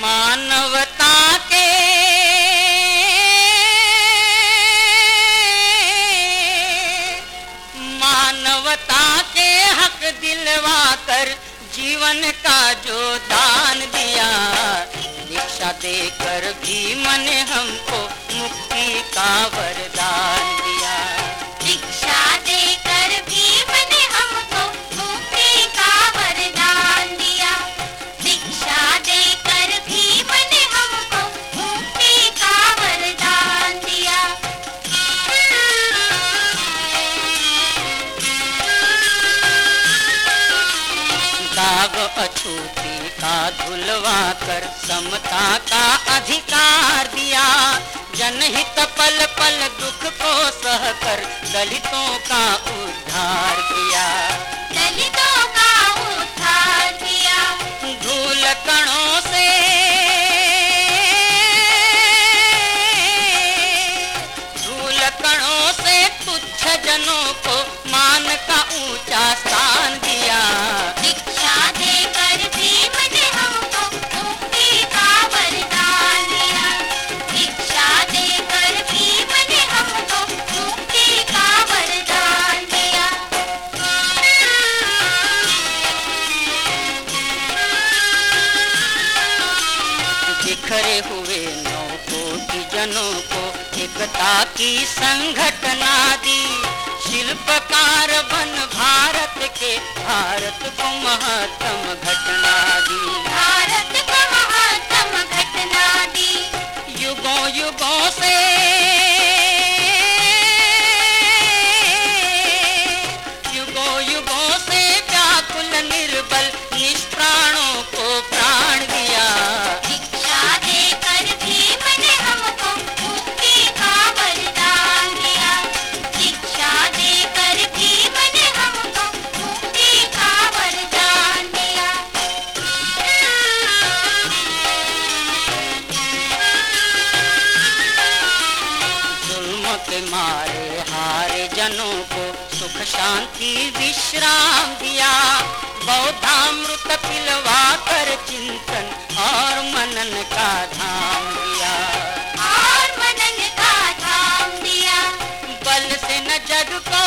मानवता के मानवता के हक दिलवा कर जीवन का जो दान दिया, दीक्षा देकर भी मन हमको मुक्ति का वरदान। का धुलवा कर समता का अधिकार दिया। जनहित पल पल दुख को सहकर दलितों का उद्धार किया। दलितों एकता की संघटना दी शिल्पकार बन भारत के भारत को महात्म घटना दी भारत को महात्म घटना दी युगों युगों से सुख शांति विश्राम दिया। बौद्धामृत पिलवा कर चिंतन और मनन का धाम दिया। और मनन का धाम दिया। बल से न जग को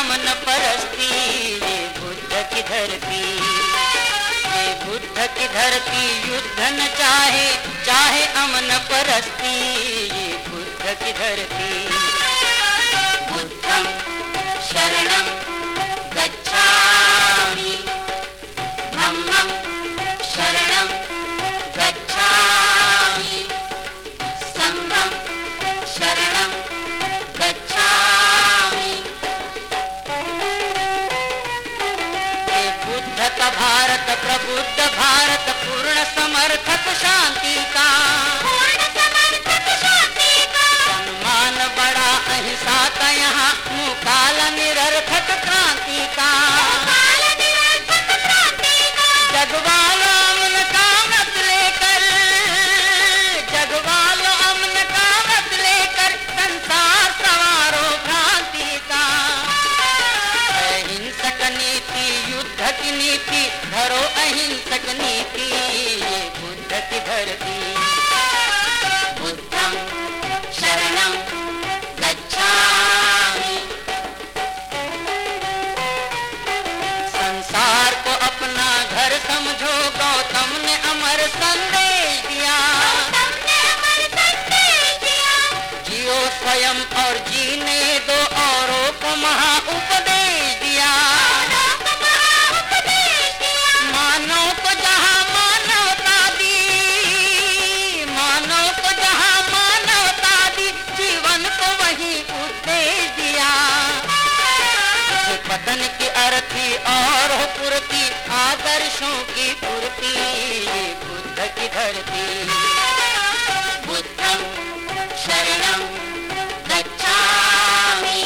ब्राह्मण परस्ती ये बुद्ध की धरती। ये बुद्ध की धरती युद्ध न चाहे चाहे अमन परस्ती ये बुद्ध की धरती। बुद्धम शरणम नीति धरो अहिंसक नीति ये बुद्ध की धरती। बुद्धम शरणम गच्छामि। संसार को अपना घर समझो गौतम ने अमर संदेश दिया। जियो स्वयं और जीने की और हो पूर्ति आदर्शों की पूर्ति बुद्ध की धरती। बुद्धम शरणम गच्छामि।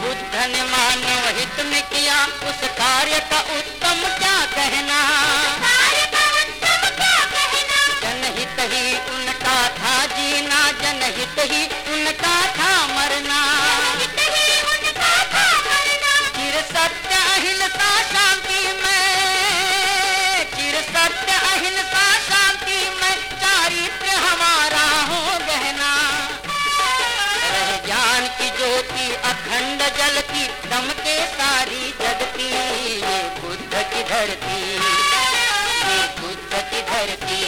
बुद्ध ने मानव हित में किया उस कार्य का उत्तम क्या कहना? की दम के सारी जगती ये बुद्ध की धरती ये बुद्ध की धरती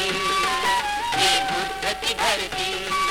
ये बुद्ध की धरती।